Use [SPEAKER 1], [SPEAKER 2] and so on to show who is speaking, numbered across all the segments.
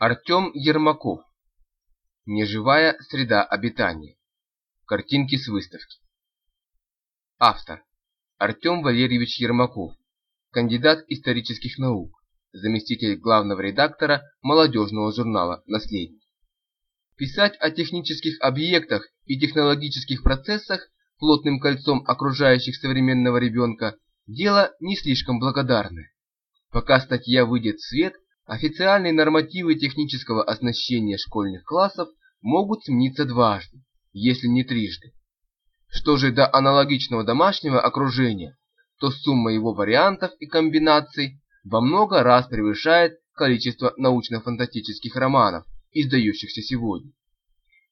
[SPEAKER 1] Артем Ермаков. Неживая среда обитания. Картинки с выставки. Автор. Артем Валерьевич Ермаков. Кандидат исторических наук. Заместитель главного редактора молодежного журнала «Наследник». Писать о технических объектах и технологических процессах, плотным кольцом окружающих современного ребенка, дело не слишком благодарное. Пока статья выйдет в свет – Официальные нормативы технического оснащения школьных классов могут смениться дважды, если не трижды. Что же до аналогичного домашнего окружения, то сумма его вариантов и комбинаций во много раз превышает количество научно-фантастических романов, издающихся сегодня.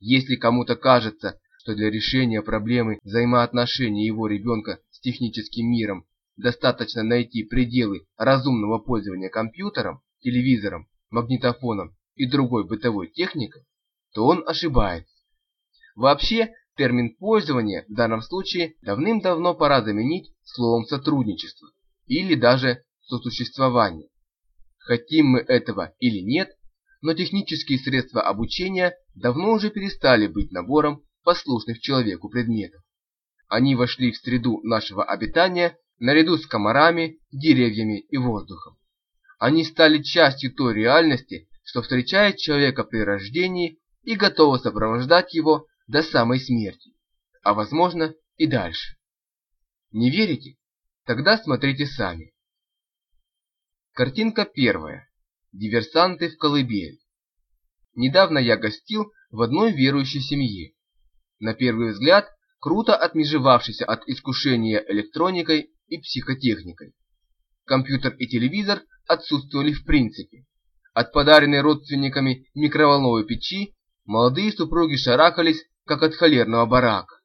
[SPEAKER 1] Если кому-то кажется, что для решения проблемы взаимоотношений его ребенка с техническим миром достаточно найти пределы разумного пользования компьютером, телевизором, магнитофоном и другой бытовой техникой, то он ошибается. Вообще, термин пользования в данном случае давным-давно пора заменить словом сотрудничество или даже сосуществование. Хотим мы этого или нет, но технические средства обучения давно уже перестали быть набором послушных человеку предметов. Они вошли в среду нашего обитания наряду с комарами, деревьями и воздухом. Они стали частью той реальности, что встречает человека при рождении и готова сопровождать его до самой смерти, а возможно и дальше. Не верите? Тогда смотрите сами. Картинка первая. Диверсанты в колыбели. Недавно я гостил в одной верующей семье. На первый взгляд, круто отмежевавшийся от искушения электроникой и психотехникой. Компьютер и телевизор отсутствовали в принципе. От подаренной родственниками микроволновой печи молодые супруги шарахались, как от холерного барака.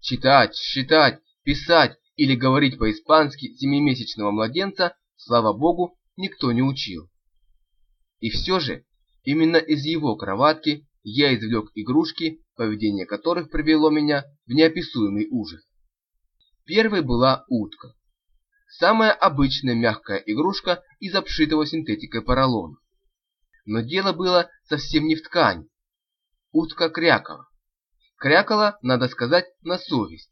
[SPEAKER 1] Читать, считать, писать или говорить по-испански семимесячного младенца, слава богу, никто не учил. И все же, именно из его кроватки я извлек игрушки, поведение которых привело меня в неописуемый ужас. Первой была утка. Самая обычная мягкая игрушка из обшитого синтетикой поролона. Но дело было совсем не в ткани. Утка крякала. Крякала, надо сказать, на совесть.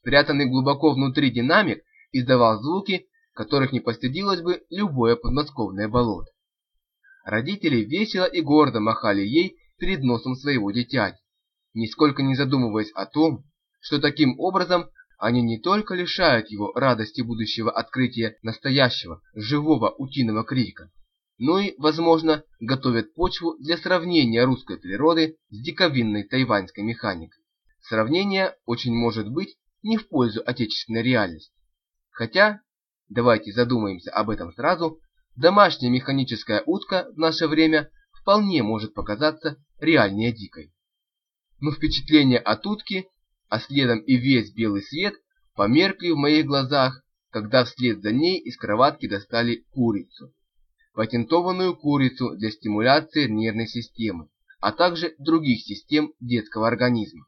[SPEAKER 1] Спрятанный глубоко внутри динамик издавал звуки, которых не постыдилось бы любое подмосковное болото. Родители весело и гордо махали ей перед носом своего дитяти, нисколько не задумываясь о том, что таким образом они не только лишают его радости будущего открытия настоящего, живого утиного крика, но и, возможно, готовят почву для сравнения русской природы с диковинной тайваньской механикой. Сравнение очень может быть не в пользу отечественной реальности. Хотя, давайте задумаемся об этом сразу, домашняя механическая утка в наше время вполне может показаться реальнее дикой. Но впечатление от утки а следом и весь белый свет померкли в моих глазах, когда вслед за ней из кроватки достали курицу. Патентованную курицу для стимуляции нервной системы, а также других систем детского организма.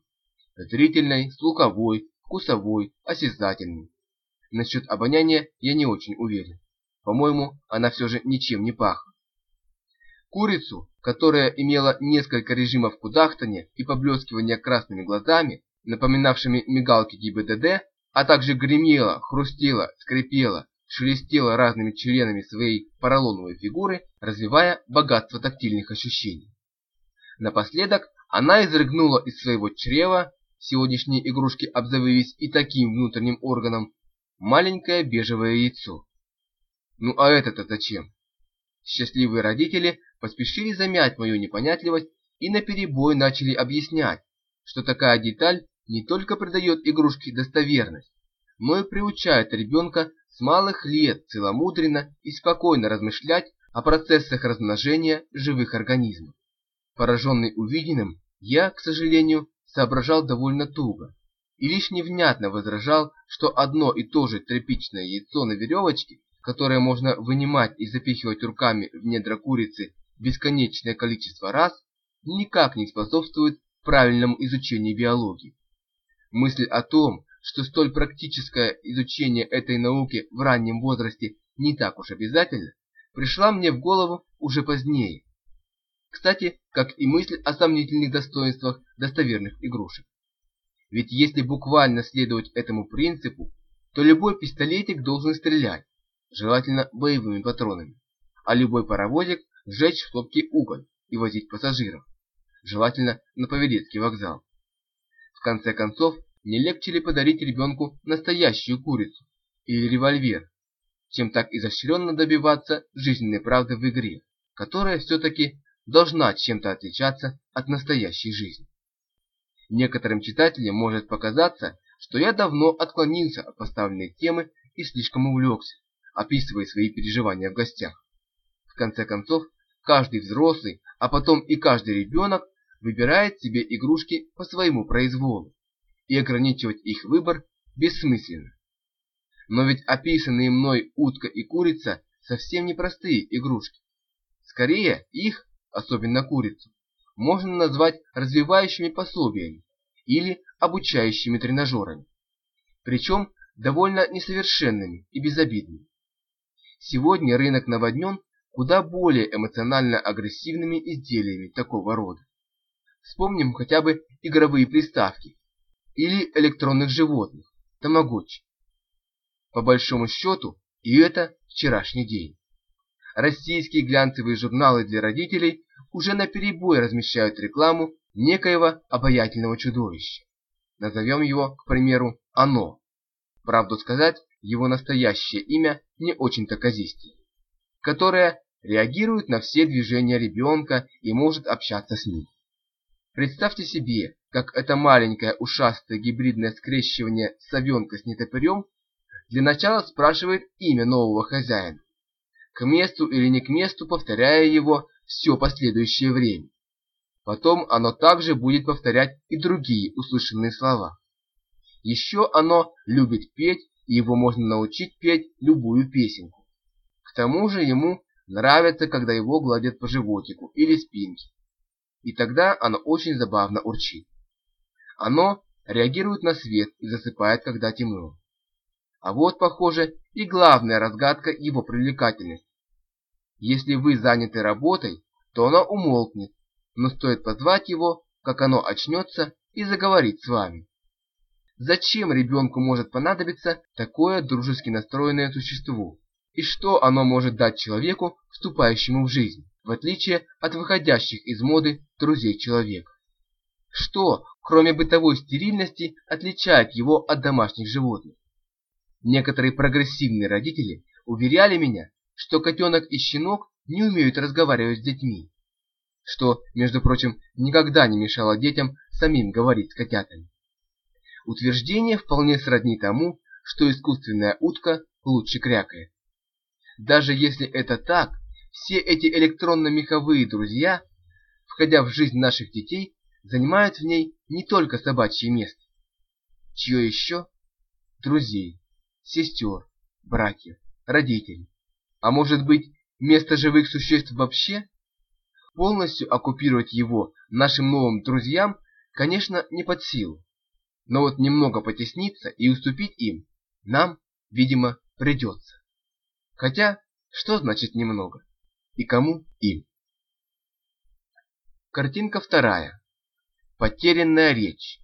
[SPEAKER 1] Зрительной, слуховой, вкусовой, осязательной. Насчет обоняния я не очень уверен. По-моему, она все же ничем не пахла. Курицу, которая имела несколько режимов кудахтания и поблескивания красными глазами, напоминавшими мигалки ГИБДД, а также гремела, хрустела, скрипела, шелестела разными членами своей поролоновой фигуры, развивая богатство тактильных ощущений. Напоследок она изрыгнула из своего чрева, сегодняшние игрушки обзавелись и таким внутренним органом, маленькое бежевое яйцо. Ну а это-то зачем? Счастливые родители поспешили замять мою непонятливость и наперебой начали объяснять, что такая деталь не только придает игрушке достоверность, но и приучает ребенка с малых лет целомудренно и спокойно размышлять о процессах размножения живых организмов. Пораженный увиденным, я, к сожалению, соображал довольно туго и лишь невнятно возражал, что одно и то же тряпичное яйцо на веревочке, которое можно вынимать и запихивать руками в недра курицы бесконечное количество раз, никак не способствует правильному изучению биологии. Мысль о том, что столь практическое изучение этой науки в раннем возрасте не так уж обязательно, пришла мне в голову уже позднее. Кстати, как и мысль о сомнительных достоинствах достоверных игрушек. Ведь если буквально следовать этому принципу, то любой пистолетик должен стрелять, желательно боевыми патронами, а любой паровозик сжечь в топке уголь и возить пассажиров, желательно на Павелецкий вокзал. В конце концов, не легче ли подарить ребенку настоящую курицу или револьвер, чем так изощренно добиваться жизненной правды в игре, которая все-таки должна чем-то отличаться от настоящей жизни. Некоторым читателям может показаться, что я давно отклонился от поставленной темы и слишком увлекся, описывая свои переживания в гостях. В конце концов, каждый взрослый, а потом и каждый ребенок выбирает себе игрушки по своему произволу, и ограничивать их выбор бессмысленно. Но ведь описанные мной утка и курица совсем не простые игрушки. Скорее, их, особенно курицу, можно назвать развивающими пособиями или обучающими тренажерами, причем довольно несовершенными и безобидными. Сегодня рынок наводнен куда более эмоционально агрессивными изделиями такого рода. Вспомним хотя бы игровые приставки или электронных животных, тамагочи. По большому счету, и это вчерашний день. Российские глянцевые журналы для родителей уже наперебой размещают рекламу некоего обаятельного чудовища. Назовем его, к примеру, «Оно». Правду сказать, его настоящее имя не очень-то казистее, которое реагирует на все движения ребенка и может общаться с ним. Представьте себе, как это маленькое ушастое гибридное скрещивание совенка с нетопырем для начала спрашивает имя нового хозяина, к месту или не к месту повторяя его все последующее время. Потом оно также будет повторять и другие услышанные слова. Еще оно любит петь, и его можно научить петь любую песенку. К тому же ему нравится, когда его гладят по животику или спинке. И тогда оно очень забавно урчит. Оно реагирует на свет и засыпает, когда темно. А вот, похоже, и главная разгадка его привлекательности. Если вы заняты работой, то оно умолкнет, но стоит позвать его, как оно очнется и заговорит с вами. Зачем ребенку может понадобиться такое дружески настроенное существо? И что оно может дать человеку, вступающему в жизнь, в отличие от выходящих из моды друзей человека? Что, кроме бытовой стерильности, отличает его от домашних животных? Некоторые прогрессивные родители уверяли меня, что котенок и щенок не умеют разговаривать с детьми, что, между прочим, никогда не мешало детям самим говорить с котятами. Утверждение вполне сродни тому, что искусственная утка лучше крякает. Даже если это так, все эти электронно-меховые друзья, входя в жизнь наших детей, занимают в ней не только собачье место. Чье еще? Друзей, сестер, братьев, родителей. А может быть, место живых существ вообще? Полностью оккупировать его нашим новым друзьям, конечно, не под силу. Но вот немного потесниться и уступить им нам, видимо, придется. Хотя, что значит немного? И кому им? Картинка вторая. Потерянная речь.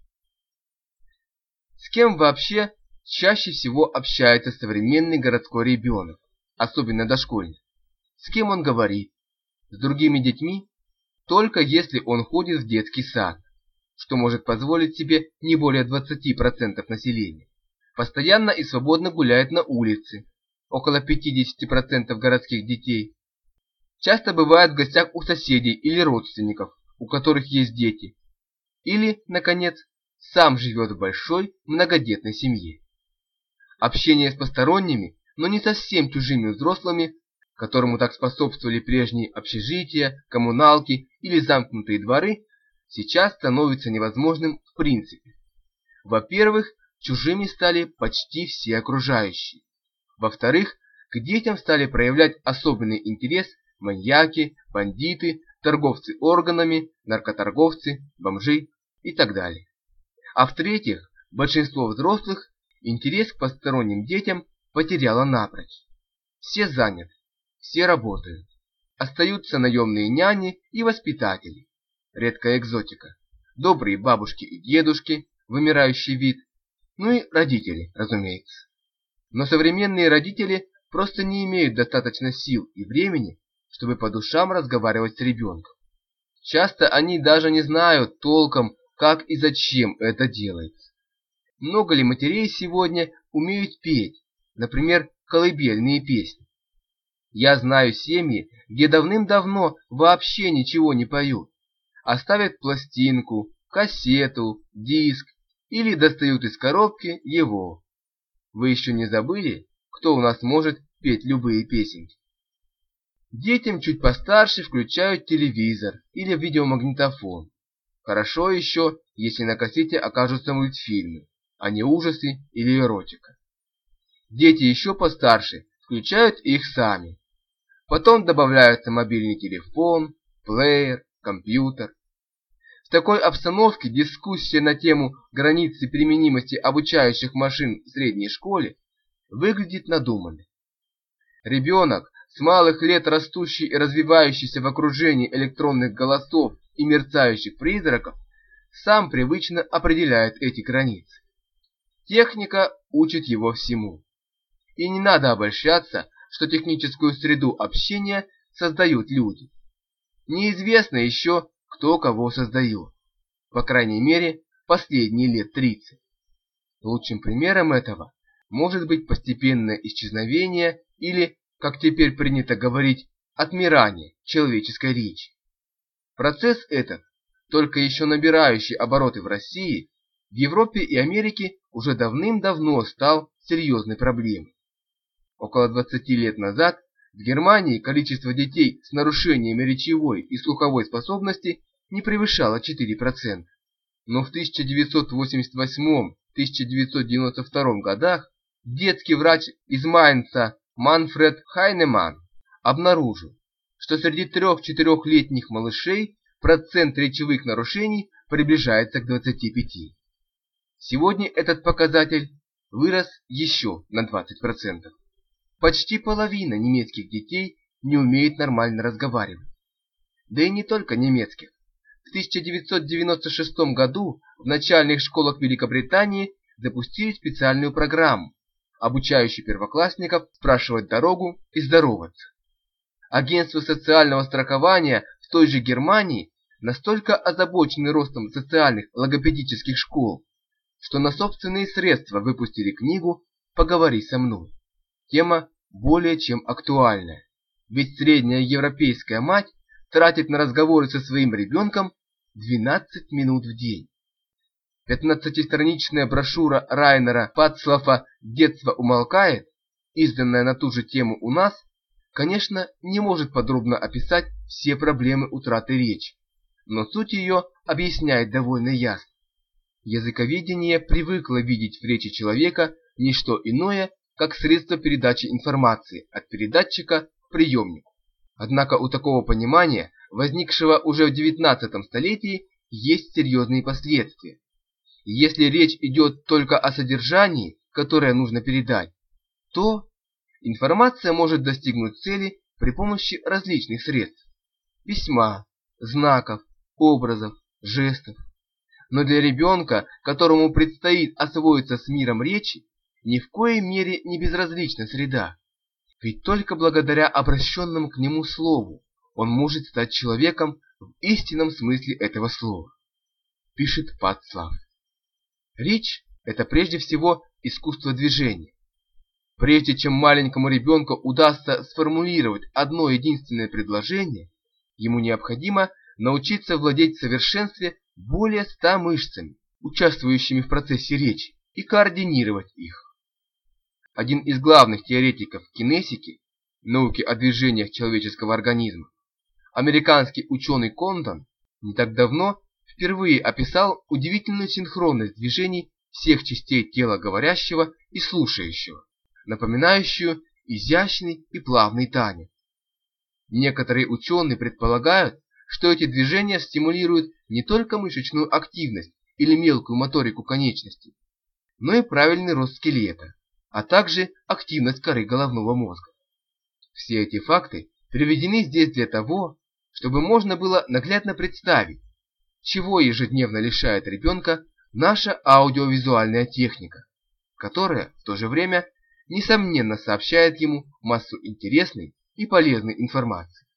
[SPEAKER 1] С кем вообще чаще всего общается современный городской ребенок, особенно дошкольник? С кем он говорит? С другими детьми? Только если он ходит в детский сад, что может позволить себе не более 20% населения. Постоянно и свободно гуляет на улице, около 50% городских детей. Часто бывает в гостях у соседей или родственников, у которых есть дети. Или, наконец, сам живет в большой многодетной семье. Общение с посторонними, но не совсем чужими взрослыми, которому так способствовали прежние общежития, коммуналки или замкнутые дворы, сейчас становится невозможным в принципе. Во-первых, чужими стали почти все окружающие. Во-вторых, к детям стали проявлять особенный интерес маньяки, бандиты, торговцы органами, наркоторговцы, бомжи и так далее. А в-третьих, большинство взрослых интерес к посторонним детям потеряло напрочь. Все заняты, все работают. Остаются наемные няни и воспитатели. Редкая экзотика. Добрые бабушки и дедушки, вымирающий вид. Ну и родители, разумеется. Но современные родители просто не имеют достаточно сил и времени, чтобы по душам разговаривать с ребенком. Часто они даже не знают толком, как и зачем это делается. Много ли матерей сегодня умеют петь, например, колыбельные песни? Я знаю семьи, где давным-давно вообще ничего не поют, оставят пластинку, кассету, диск или достают из коробки его. Вы еще не забыли, кто у нас может петь любые песенки? Детям чуть постарше включают телевизор или видеомагнитофон. Хорошо еще, если на кассете окажутся мультфильмы, а не ужасы или эротика. Дети еще постарше включают их сами. Потом добавляются мобильный телефон, плеер, компьютер. В такой обстановке дискуссия на тему границы применимости обучающих машин в средней школе выглядит надуманной. Ребенок, с малых лет растущий и развивающийся в окружении электронных голосов и мерцающих призраков, сам привычно определяет эти границы. Техника учит его всему. И не надо обольщаться, что техническую среду общения создают люди. Неизвестно еще, кто кого создает. По крайней мере, последние лет 30. Лучшим примером этого может быть постепенное исчезновение или как теперь принято говорить, отмирание человеческой речи. Процесс этот, только еще набирающий обороты в России, в Европе и Америке уже давным-давно стал серьезной проблемой. Около 20 лет назад в Германии количество детей с нарушениями речевой и слуховой способности не превышало 4%. Но в 1988-1992 годах детский врач из Майнца Манфред Хайнеман обнаружил, что среди трех-четырехлетних малышей процент речевых нарушений приближается к 25. Сегодня этот показатель вырос еще на 20%. Почти половина немецких детей не умеет нормально разговаривать. Да и не только немецких. В 1996 году в начальных школах Великобритании запустили специальную программу, обучающий первоклассников спрашивать дорогу и здороваться. Агентство социального страхования в той же Германии настолько озабочены ростом социальных логопедических школ, что на собственные средства выпустили книгу «Поговори со мной». Тема более чем актуальная, ведь средняя европейская мать тратит на разговоры со своим ребенком 12 минут в день. Пятнадцатистраничная брошюра Райнера Пацлафа «Детство умолкает», изданная на ту же тему у нас, конечно, не может подробно описать все проблемы утраты речи, но суть ее объясняет довольно ясно. Языковедение привыкло видеть в речи человека не что иное, как средство передачи информации от передатчика к приемнику. Однако у такого понимания, возникшего уже в XIX столетии, есть серьезные последствия. Если речь идет только о содержании, которое нужно передать, то информация может достигнуть цели при помощи различных средств. Письма, знаков, образов, жестов. Но для ребенка, которому предстоит освоиться с миром речи, ни в коей мере не безразлична среда. Ведь только благодаря обращенному к нему слову он может стать человеком в истинном смысле этого слова. Пишет Пацлав. Речь – это прежде всего искусство движения. Прежде чем маленькому ребенку удастся сформулировать одно единственное предложение, ему необходимо научиться владеть в совершенстве более ста мышцами, участвующими в процессе речи, и координировать их. Один из главных теоретиков кинесики, науки о движениях человеческого организма, американский ученый Кондон, не так давно впервые описал удивительную синхронность движений всех частей тела говорящего и слушающего, напоминающую изящный и плавный танец. Некоторые ученые предполагают, что эти движения стимулируют не только мышечную активность или мелкую моторику конечностей, но и правильный рост скелета, а также активность коры головного мозга. Все эти факты приведены здесь для того, чтобы можно было наглядно представить, чего ежедневно лишает ребенка наша аудиовизуальная техника, которая в то же время несомненно сообщает ему массу интересной и полезной информации.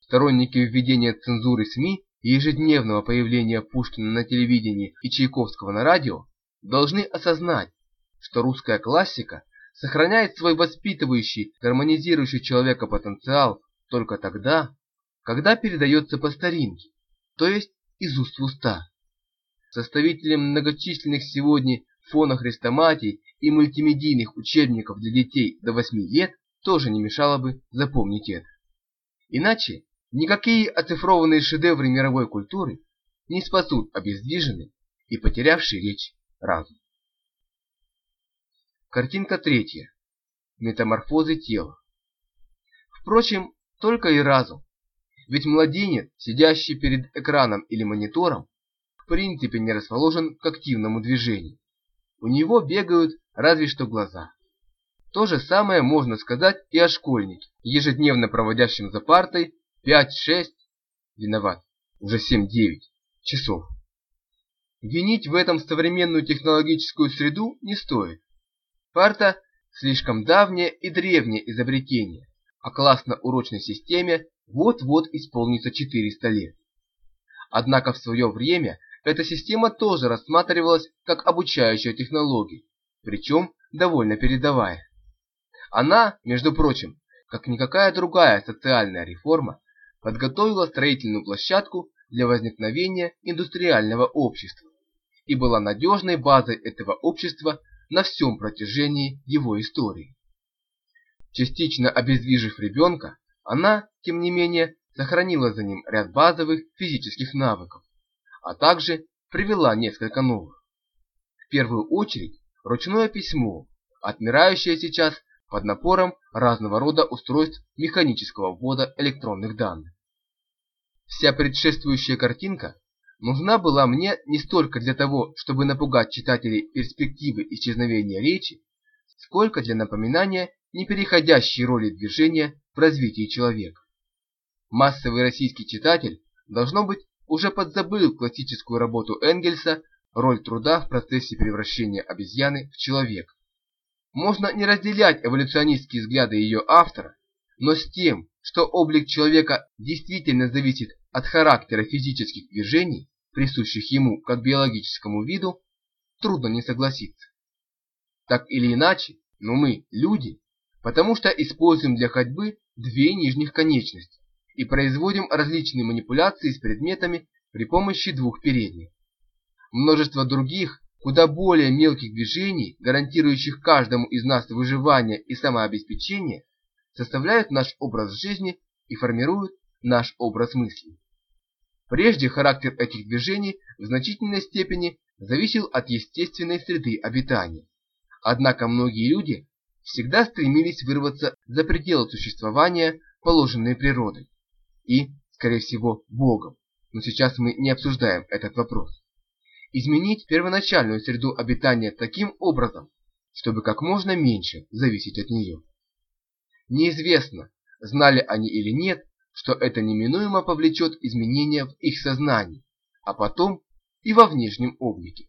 [SPEAKER 1] Сторонники введения цензуры СМИ и ежедневного появления Пушкина на телевидении и Чайковского на радио должны осознать, что русская классика сохраняет свой воспитывающий, гармонизирующий человека потенциал только тогда, когда передается по старинке, то есть из уст в уста. Составителям многочисленных сегодня фонохрестоматий и мультимедийных учебников для детей до 8 лет тоже не мешало бы запомнить это. Иначе никакие оцифрованные шедевры мировой культуры не спасут обездвиженный и потерявший речь разум. Картинка третья. Метаморфозы тела. Впрочем, только и разум. Ведь младенец, сидящий перед экраном или монитором, в принципе не расположен к активному движению. У него бегают разве что глаза. То же самое можно сказать и о школьнике, ежедневно проводящем за партой 5-6, виноват, уже 7-9 часов. Винить в этом современную технологическую среду не стоит. Парта – слишком давнее и древнее изобретение, а классно-урочной системе вот-вот исполнится 400 лет. Однако в свое время эта система тоже рассматривалась как обучающая технология, причем довольно передовая. Она, между прочим, как никакая другая социальная реформа, подготовила строительную площадку для возникновения индустриального общества и была надежной базой этого общества на всем протяжении его истории. Частично обездвижив ребенка, она, тем не менее, сохранила за ним ряд базовых физических навыков, а также привела несколько новых. В первую очередь, ручное письмо, отмирающее сейчас под напором разного рода устройств механического ввода электронных данных. Вся предшествующая картинка нужна была мне не столько для того, чтобы напугать читателей перспективы исчезновения речи, сколько для напоминания непереходящей роли движения в развитии человека. Массовый российский читатель, должно быть, уже подзабыл классическую работу Энгельса «Роль труда в процессе превращения обезьяны в человека». Можно не разделять эволюционистские взгляды ее автора, но с тем, что облик человека действительно зависит от характера физических движений, присущих ему как биологическому виду, трудно не согласиться. Так или иначе, но мы, люди, потому что используем для ходьбы две нижних конечности и производим различные манипуляции с предметами при помощи двух передних. Множество других, куда более мелких движений, гарантирующих каждому из нас выживание и самообеспечение, составляют наш образ жизни и формируют наш образ мысли. Прежде характер этих движений в значительной степени зависел от естественной среды обитания. Однако многие люди всегда стремились вырваться за пределы существования, положенные природой, и, скорее всего, Богом. Но сейчас мы не обсуждаем этот вопрос. Изменить первоначальную среду обитания таким образом, чтобы как можно меньше зависеть от нее. Неизвестно, знали они или нет, что это неминуемо повлечет изменения в их сознании, а потом и во внешнем облике.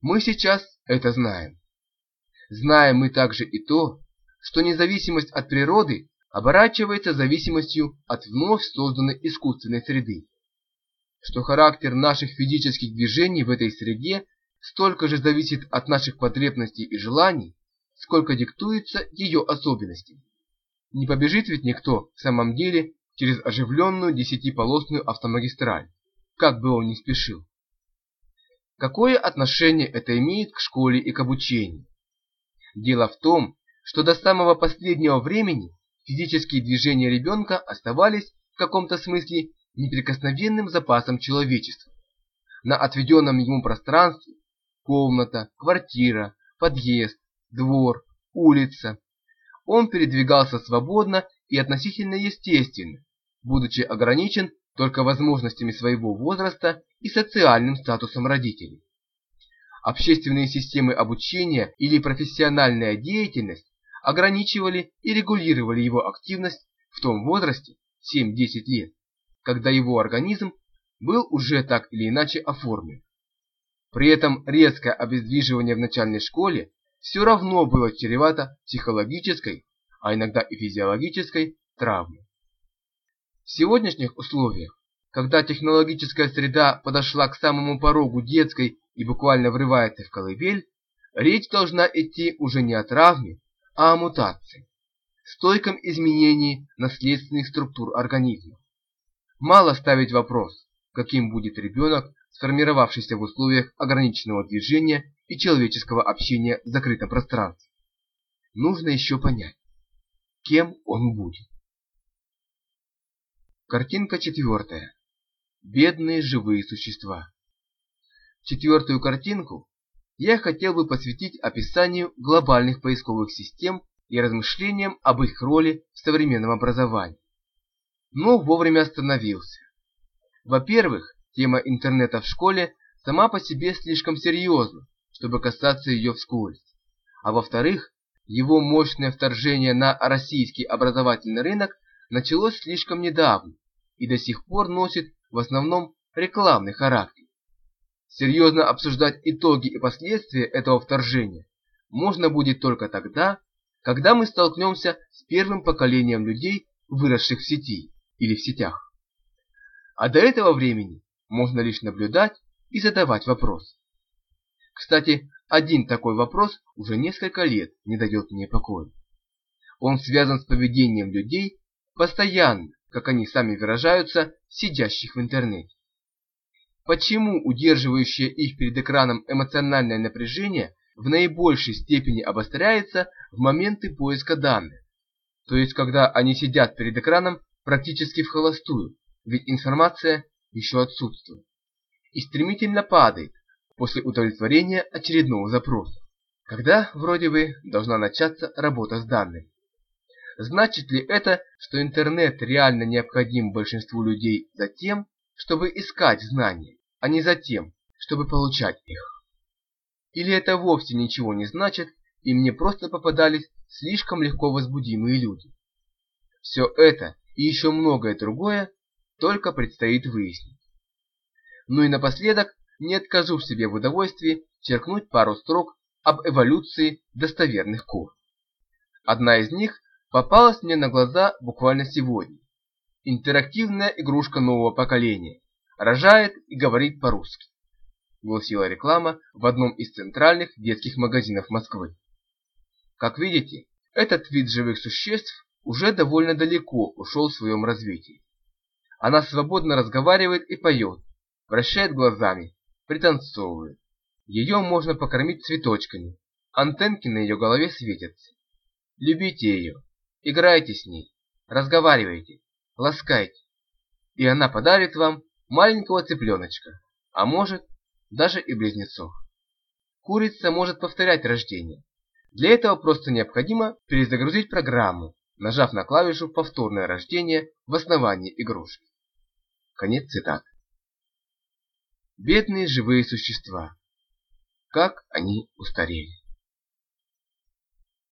[SPEAKER 1] Мы сейчас это знаем. Знаем мы также и то, что независимость от природы оборачивается зависимостью от вновь созданной искусственной среды. Что характер наших физических движений в этой среде столько же зависит от наших потребностей и желаний, сколько диктуется ее особенностями. Не побежит ведь никто в самом деле через оживленную десятиполосную автомагистраль, как бы он ни спешил. Какое отношение это имеет к школе и к обучению? Дело в том, что до самого последнего времени физические движения ребенка оставались в каком-то смысле неприкосновенным запасом человечества. На отведенном ему пространстве комната, квартира, подъезд, двор, улица он передвигался свободно и относительно естественно, будучи ограничен только возможностями своего возраста и социальным статусом родителей. Общественные системы обучения или профессиональная деятельность ограничивали и регулировали его активность в том возрасте 7-10 лет, когда его организм был уже так или иначе оформлен. При этом резкое обездвиживание в начальной школе все равно было чревато психологической, а иногда и физиологической травмой. В сегодняшних условиях, когда технологическая среда подошла к самому порогу детской и буквально врывается в колыбель, речь должна идти уже не о травме, а о мутации, стойком изменении наследственных структур организма. Мало ставить вопрос, каким будет ребенок, сформировавшийся в условиях ограниченного движения и человеческого общения в закрытом пространстве. Нужно еще понять, кем он будет. Картинка четвертая. Бедные живые существа. Четвертую картинку я хотел бы посвятить описанию глобальных поисковых систем и размышлениям об их роли в современном образовании. Но вовремя остановился. Во-первых, тема интернета в школе сама по себе слишком серьезна, чтобы касаться ее вскользь. А во-вторых, его мощное вторжение на российский образовательный рынок началось слишком недавно и до сих пор носит в основном рекламный характер. Серьезно обсуждать итоги и последствия этого вторжения можно будет только тогда, когда мы столкнемся с первым поколением людей, выросших в сети или в сетях. А до этого времени можно лишь наблюдать и задавать вопросы. Кстати, один такой вопрос уже несколько лет не дает мне покоя. Он связан с поведением людей, постоянно, как они сами выражаются, сидящих в интернете. Почему удерживающее их перед экраном эмоциональное напряжение в наибольшей степени обостряется в моменты поиска данных? То есть, когда они сидят перед экраном практически в холостую, ведь информация еще отсутствует. И стремительно падает, после удовлетворения очередного запроса, когда вроде бы должна начаться работа с данными. Значит ли это, что интернет реально необходим большинству людей за тем, чтобы искать знания, а не за тем, чтобы получать их? Или это вовсе ничего не значит, и мне просто попадались слишком легко возбудимые люди? Все это и еще многое другое только предстоит выяснить. Ну и напоследок не откажу в себе в удовольствии черкнуть пару строк об эволюции достоверных кур. Одна из них попалась мне на глаза буквально сегодня. Интерактивная игрушка нового поколения. Рожает и говорит по-русски. Гласила реклама в одном из центральных детских магазинов Москвы. Как видите, этот вид живых существ уже довольно далеко ушел в своем развитии. Она свободно разговаривает и поет, вращает глазами, пританцовывает. Ее можно покормить цветочками, антенки на ее голове светятся. Любите ее, играйте с ней, разговаривайте, ласкайте, и она подарит вам маленького цыпленочка, а может, даже и близнецов. Курица может повторять рождение. Для этого просто необходимо перезагрузить программу, нажав на клавишу «Повторное рождение» в основании игрушки. Конец цитаты. Бедные живые существа. Как они устарели.